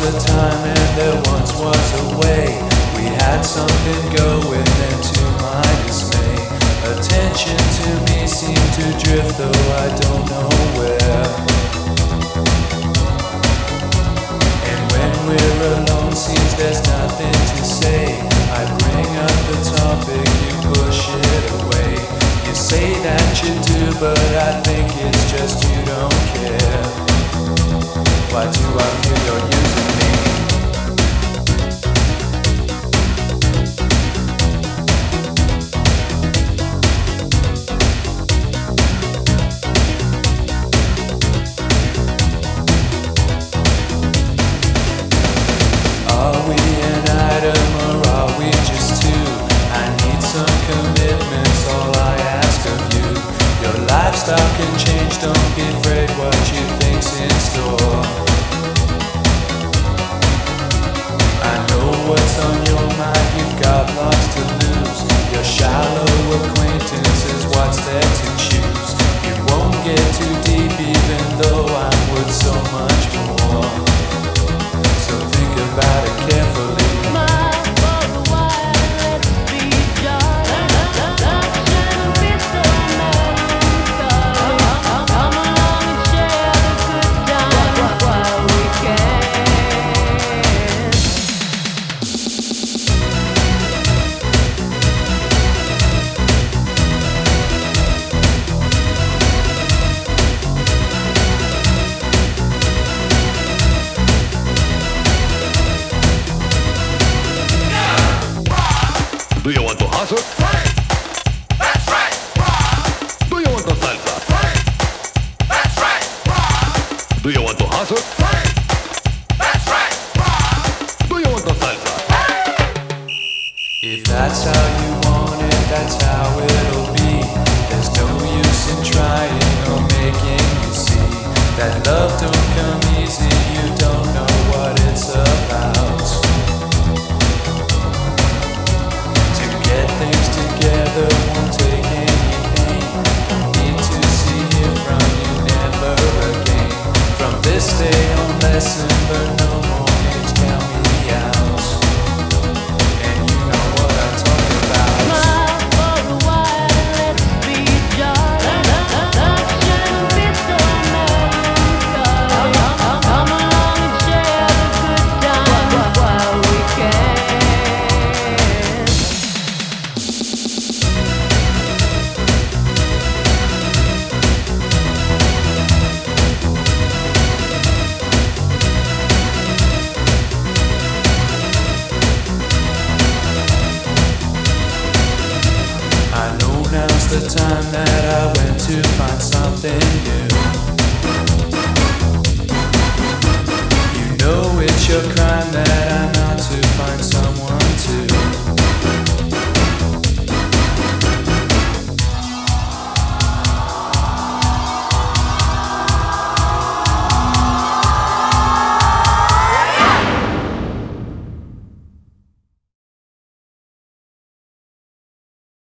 was a time and there once was a way. We had something going and to my dismay. Attention to me seemed to drift though I don't know where. And when we're alone seems there's nothing to say. I bring up the topic, you push it away. You say that you do, but I think it's just you don't care. You want to? That's right. Do you want to salsa? That's right. Do you want to hustle? That's day on, lesson learned. No more the time that I went to find something new. You know it's your crime that